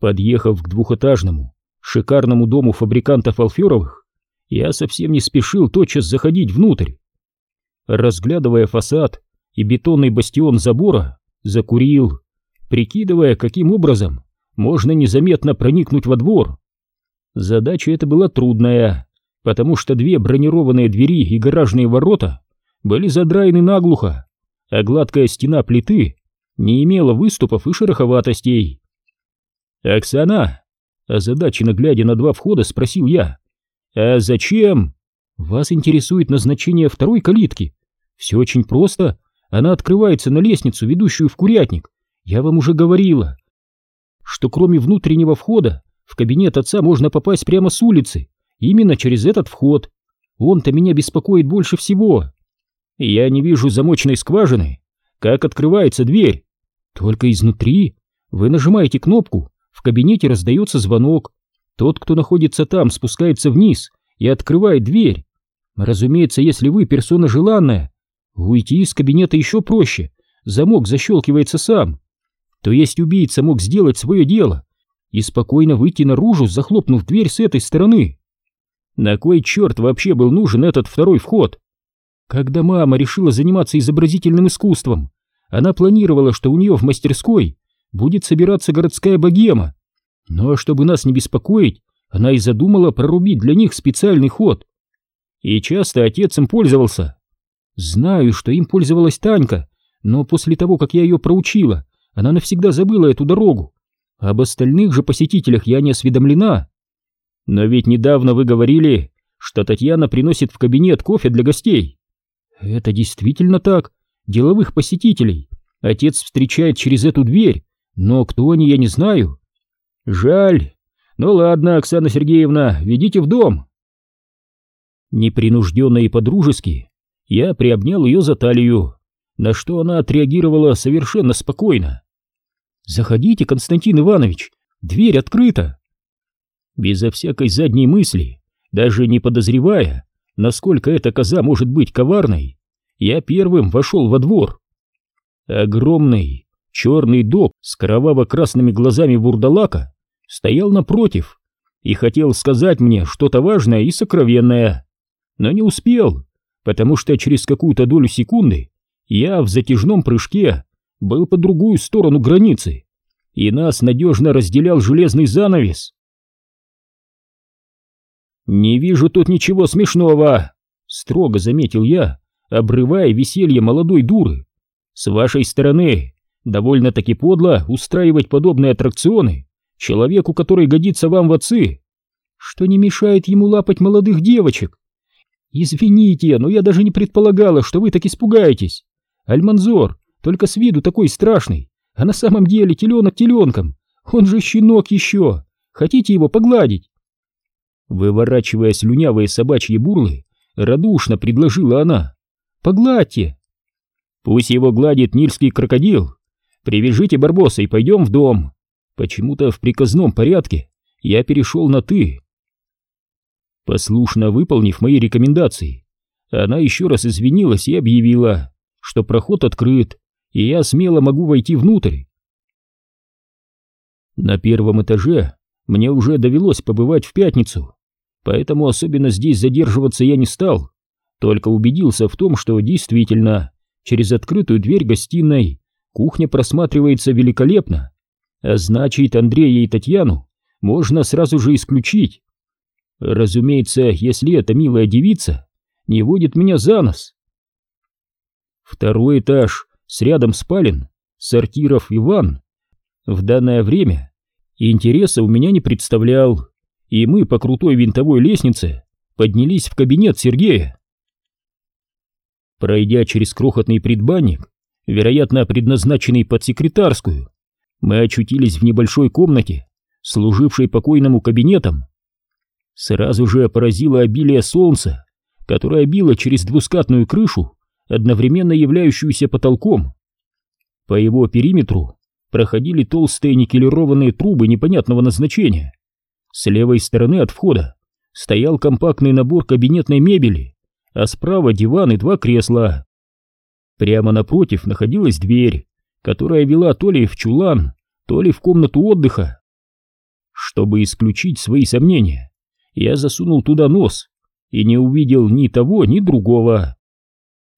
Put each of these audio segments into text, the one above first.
Подъехав к двухэтажному, шикарному дому фабрикантов Алферовых, я совсем не спешил тотчас заходить внутрь. Разглядывая фасад и бетонный бастион забора, закурил, прикидывая, каким образом можно незаметно проникнуть во двор. Задача эта была трудная, потому что две бронированные двери и гаражные ворота были задраены наглухо, а гладкая стена плиты не имела выступов и шероховатостей. «Оксана!» Озадаченно глядя на два входа, спросил я. «А зачем?» «Вас интересует назначение второй калитки. Все очень просто. Она открывается на лестницу, ведущую в курятник. Я вам уже говорила, что кроме внутреннего входа в кабинет отца можно попасть прямо с улицы, именно через этот вход. Он-то меня беспокоит больше всего. Я не вижу замочной скважины. Как открывается дверь? Только изнутри. Вы нажимаете кнопку, в кабинете раздается звонок. Тот, кто находится там, спускается вниз и открывает дверь. Разумеется, если вы персона желанная, уйти из кабинета еще проще. Замок защелкивается сам. То есть убийца мог сделать свое дело и спокойно выйти наружу, захлопнув дверь с этой стороны. На кой черт вообще был нужен этот второй вход? Когда мама решила заниматься изобразительным искусством, она планировала, что у нее в мастерской будет собираться городская богема. Но чтобы нас не беспокоить, она и задумала прорубить для них специальный ход. И часто отец им пользовался. Знаю, что им пользовалась Танька, но после того, как я ее проучила, она навсегда забыла эту дорогу. Об остальных же посетителях я не осведомлена. Но ведь недавно вы говорили, что Татьяна приносит в кабинет кофе для гостей. Это действительно так. Деловых посетителей отец встречает через эту дверь, но кто они, я не знаю. Жаль. Ну ладно, Оксана Сергеевна, ведите в дом. Непринужденно и подружески я приобнял ее за талию, на что она отреагировала совершенно спокойно. «Заходите, Константин Иванович, дверь открыта!» Безо всякой задней мысли, даже не подозревая, насколько эта коза может быть коварной, я первым вошел во двор. Огромный черный док с кроваво-красными глазами бурдалака стоял напротив и хотел сказать мне что-то важное и сокровенное, но не успел, потому что через какую-то долю секунды я в затяжном прыжке был по другую сторону границы, и нас надежно разделял железный занавес. «Не вижу тут ничего смешного», — строго заметил я, обрывая веселье молодой дуры. «С вашей стороны довольно-таки подло устраивать подобные аттракционы человеку, который годится вам в отцы, что не мешает ему лапать молодых девочек. Извините, но я даже не предполагала, что вы так испугаетесь. Альманзор только с виду такой страшный, а на самом деле теленок теленком. Он же щенок еще. Хотите его погладить?» Выворачивая слюнявые собачьи бурлы, радушно предложила она. «Погладьте!» «Пусть его гладит нильский крокодил. Привяжите Барбоса и пойдем в дом». Почему-то в приказном порядке я перешел на «ты». Послушно выполнив мои рекомендации, она еще раз извинилась и объявила, что проход открыт, и я смело могу войти внутрь. На первом этаже мне уже довелось побывать в пятницу, поэтому особенно здесь задерживаться я не стал, только убедился в том, что действительно через открытую дверь гостиной кухня просматривается великолепно, а значит Андрея и Татьяну можно сразу же исключить. Разумеется, если эта милая девица не водит меня за нос. Второй этаж с рядом спален, сортиров и ванн. В данное время интереса у меня не представлял, и мы по крутой винтовой лестнице поднялись в кабинет Сергея. Пройдя через крохотный предбанник, вероятно, предназначенный под секретарскую, мы очутились в небольшой комнате, служившей покойному кабинетом. Сразу же поразило обилие солнца, которое било через двускатную крышу одновременно являющуюся потолком. По его периметру проходили толстые никелированные трубы непонятного назначения. С левой стороны от входа стоял компактный набор кабинетной мебели, а справа диван и два кресла. Прямо напротив находилась дверь, которая вела то ли в чулан, то ли в комнату отдыха. Чтобы исключить свои сомнения, я засунул туда нос и не увидел ни того, ни другого.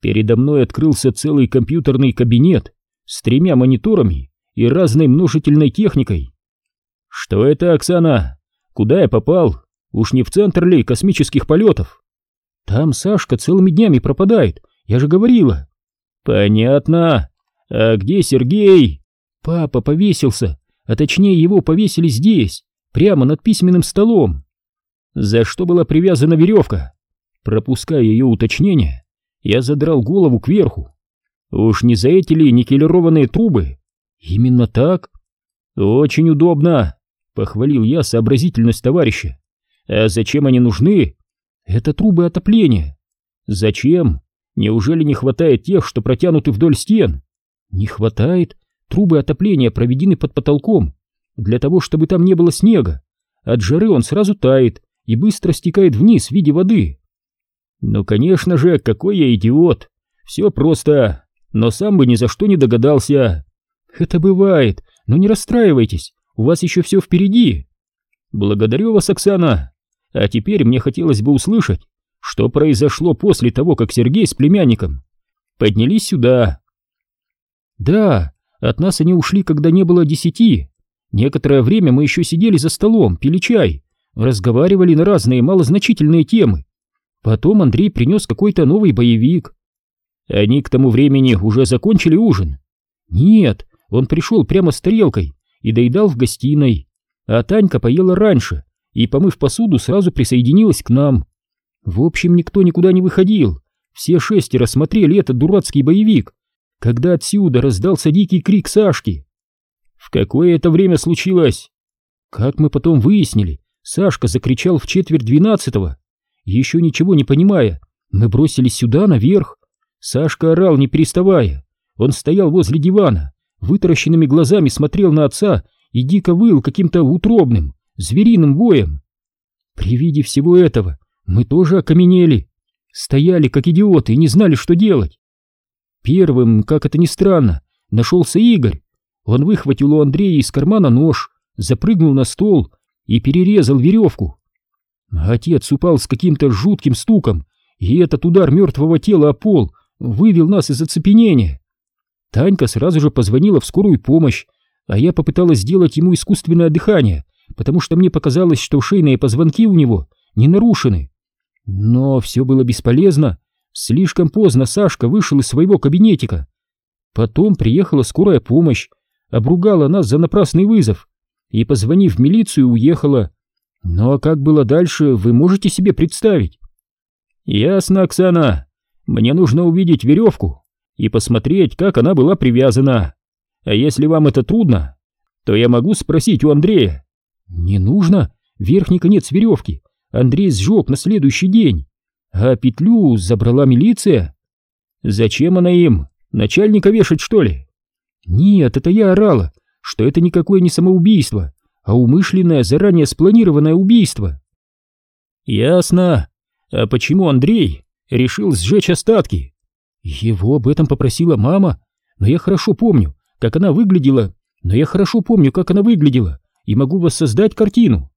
Передо мной открылся целый компьютерный кабинет с тремя мониторами и разной множительной техникой. «Что это, Оксана? Куда я попал? Уж не в центр ли космических полетов?» «Там Сашка целыми днями пропадает, я же говорила». «Понятно. А где Сергей?» «Папа повесился, а точнее его повесили здесь, прямо над письменным столом». «За что была привязана веревка?» Пропуская ее уточнение, я задрал голову кверху. «Уж не за эти ли никелированные трубы?» «Именно так?» «Очень удобно», — похвалил я сообразительность товарища. «А зачем они нужны?» «Это трубы отопления». «Зачем? Неужели не хватает тех, что протянуты вдоль стен?» «Не хватает. Трубы отопления проведены под потолком, для того, чтобы там не было снега. От жары он сразу тает и быстро стекает вниз в виде воды». «Ну, конечно же, какой я идиот! Все просто, но сам бы ни за что не догадался!» «Это бывает, но не расстраивайтесь, у вас еще все впереди!» «Благодарю вас, Оксана! А теперь мне хотелось бы услышать, что произошло после того, как Сергей с племянником поднялись сюда. Да, от нас они ушли, когда не было десяти. Некоторое время мы еще сидели за столом, пили чай, разговаривали на разные малозначительные темы. Потом Андрей принес какой-то новый боевик. Они к тому времени уже закончили ужин. Нет, он пришел прямо с тарелкой и доедал в гостиной, а Танька поела раньше и, помыв посуду, сразу присоединилась к нам. В общем, никто никуда не выходил. Все шестеро смотрели этот дурацкий боевик, когда отсюда раздался дикий крик Сашки. В какое это время случилось? Как мы потом выяснили, Сашка закричал в четверть двенадцатого. Еще ничего не понимая, мы бросились сюда, наверх. Сашка орал, не переставая. Он стоял возле дивана, вытаращенными глазами смотрел на отца и дико выл каким-то утробным, звериным воем. При виде всего этого мы тоже окаменели, стояли как идиоты и не знали, что делать. Первым, как это ни странно, нашелся Игорь. Он выхватил у Андрея из кармана нож, запрыгнул на стол и перерезал веревку. Отец упал с каким-то жутким стуком, и этот удар мертвого тела о пол вывел нас из оцепенения. Танька сразу же позвонила в скорую помощь, а я попыталась сделать ему искусственное дыхание, потому что мне показалось, что шейные позвонки у него не нарушены. Но все было бесполезно. Слишком поздно Сашка вышел из своего кабинетика. Потом приехала скорая помощь, обругала нас за напрасный вызов и, позвонив в милицию, уехала. Ну а как было дальше, вы можете себе представить? Ясно, Оксана. Мне нужно увидеть веревку и посмотреть, как она была привязана. А если вам это трудно, то я могу спросить у Андрея. Не нужно. Верхний конец веревки Андрей сжег на следующий день, а петлю забрала милиция. Зачем она им? Начальника вешать, что ли? Нет, это я орала, что это никакое не самоубийство, а умышленное, заранее спланированное убийство. Ясно. А почему Андрей решил сжечь остатки? Его об этом попросила мама, но я хорошо помню, как она выглядела, но я хорошо помню, как она выглядела, и могу воссоздать картину.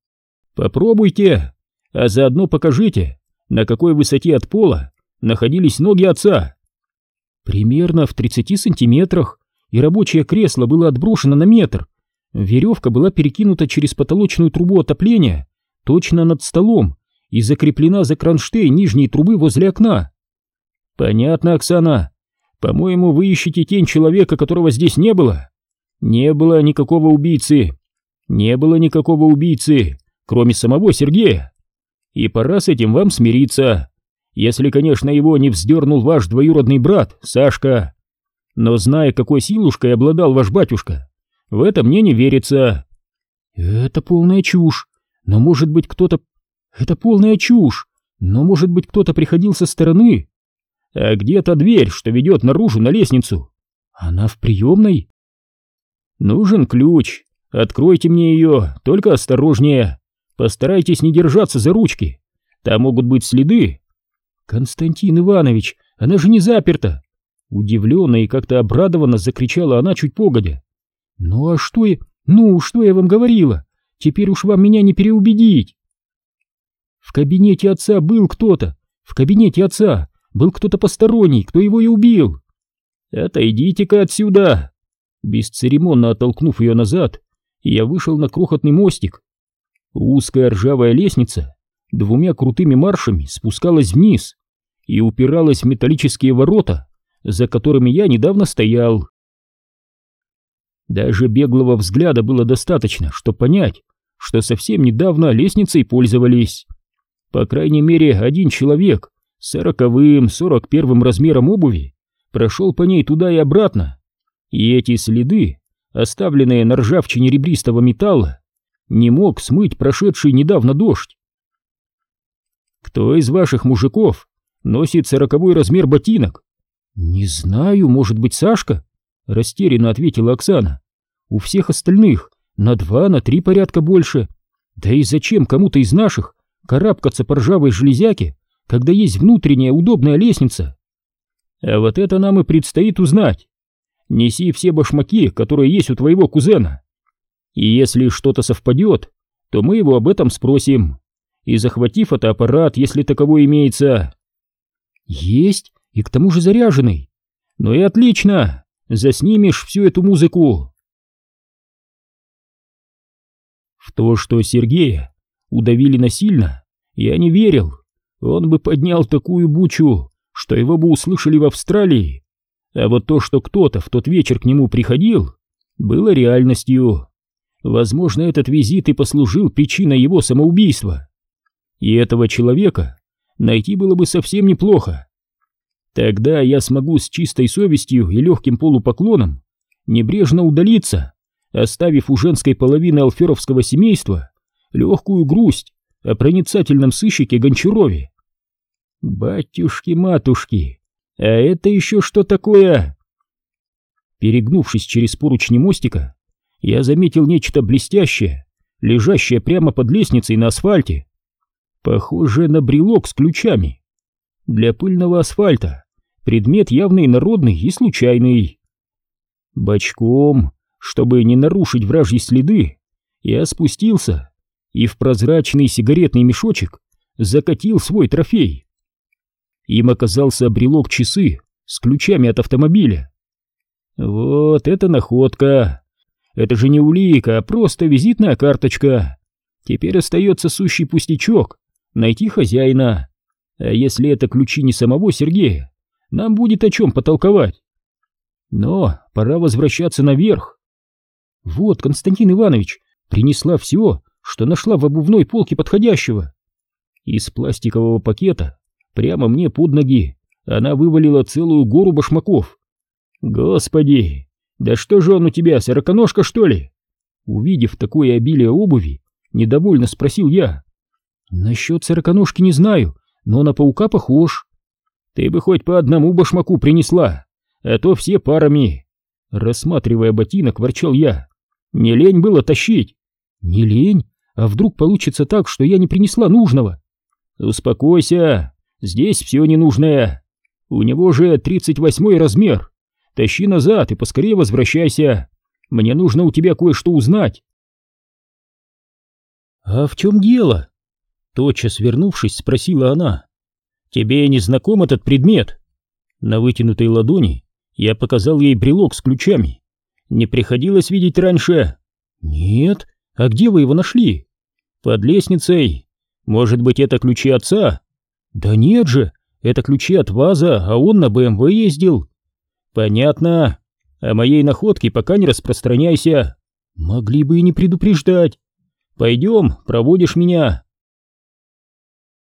Попробуйте, а заодно покажите, на какой высоте от пола находились ноги отца. Примерно в 30 сантиметрах, и рабочее кресло было отброшено на метр. Веревка была перекинута через потолочную трубу отопления точно над столом и закреплена за кронштейн нижней трубы возле окна. Понятно, Оксана. По-моему, вы ищете тень человека, которого здесь не было. Не было никакого убийцы. Не было никакого убийцы, кроме самого Сергея. И пора с этим вам смириться. Если, конечно, его не вздернул ваш двоюродный брат, Сашка. Но зная, какой силушкой обладал ваш батюшка, в это мне не верится. Это полная чушь. Но может быть кто-то... Это полная чушь. Но может быть кто-то приходил со стороны. А где та дверь, что ведет наружу на лестницу? Она в приемной? Нужен ключ. Откройте мне ее, только осторожнее. Постарайтесь не держаться за ручки. Там могут быть следы. Константин Иванович, она же не заперта. Удивленно и как-то обрадованно закричала она чуть погодя. Ну а что я... Ну, что я вам говорила? Теперь уж вам меня не переубедить. В кабинете отца был кто-то. В кабинете отца был кто-то посторонний, кто его и убил. Отойдите-ка отсюда. Бесцеремонно оттолкнув ее назад, я вышел на крохотный мостик. Узкая ржавая лестница двумя крутыми маршами спускалась вниз и упиралась в металлические ворота, за которыми я недавно стоял. Даже беглого взгляда было достаточно, чтобы понять, что совсем недавно лестницей пользовались. По крайней мере, один человек с сороковым, сорок первым размером обуви прошел по ней туда и обратно, и эти следы, оставленные на ржавчине ребристого металла, не мог смыть прошедший недавно дождь. Кто из ваших мужиков носит сороковой размер ботинок? Не знаю, может быть, Сашка? Растерянно ответила Оксана. У всех остальных на два, на три порядка больше. Да и зачем кому-то из наших карабкаться по ржавой железяке, когда есть внутренняя удобная лестница? А вот это нам и предстоит узнать. Неси все башмаки, которые есть у твоего кузена. И если что-то совпадет, то мы его об этом спросим. И захвати фотоаппарат, если таковой имеется. Есть, и к тому же заряженный. Ну и отлично, заснимешь всю эту музыку. В то, что Сергея удавили насильно, я не верил. Он бы поднял такую бучу, что его бы услышали в Австралии. А вот то, что кто-то в тот вечер к нему приходил, было реальностью. Возможно, этот визит и послужил причиной его самоубийства. И этого человека найти было бы совсем неплохо. Тогда я смогу с чистой совестью и легким полупоклоном небрежно удалиться, оставив у женской половины алферовского семейства легкую грусть о проницательном сыщике Гончарове. Батюшки-матушки, а это еще что такое? Перегнувшись через поручни мостика, я заметил нечто блестящее, лежащее прямо под лестницей на асфальте. Похоже на брелок с ключами. Для пыльного асфальта предмет явный народный и случайный. Бочком, чтобы не нарушить вражьи следы, я спустился и в прозрачный сигаретный мешочек закатил свой трофей. Им оказался брелок часы с ключами от автомобиля. Вот это находка! Это же не улика, а просто визитная карточка. Теперь остается сущий пустячок — найти хозяина. А если это ключи не самого Сергея, нам будет о чем потолковать. Но пора возвращаться наверх. Вот, Константин Иванович принесла все, что нашла в обувной полке подходящего. Из пластикового пакета прямо мне под ноги она вывалила целую гору башмаков. Господи, да что же он у тебя, сороконожка, что ли? Увидев такое обилие обуви, недовольно спросил я. Насчет сороконожки не знаю, но на паука похож. Ты бы хоть по одному башмаку принесла, а то все парами. Рассматривая ботинок, ворчал я. Не лень было тащить. Не лень? А вдруг получится так, что я не принесла нужного? Успокойся, здесь все ненужное. У него же тридцать восьмой размер. Тащи назад и поскорее возвращайся. Мне нужно у тебя кое-что узнать. А в чем дело? Тотчас вернувшись, спросила она. Тебе не знаком этот предмет? На вытянутой ладони я показал ей брелок с ключами. Не приходилось видеть раньше? Нет. А где вы его нашли? Под лестницей. Может быть, это ключи отца? Да нет же, это ключи от ВАЗа, а он на БМВ ездил. Понятно. О моей находке пока не распространяйся. Могли бы и не предупреждать. Пойдем, проводишь меня.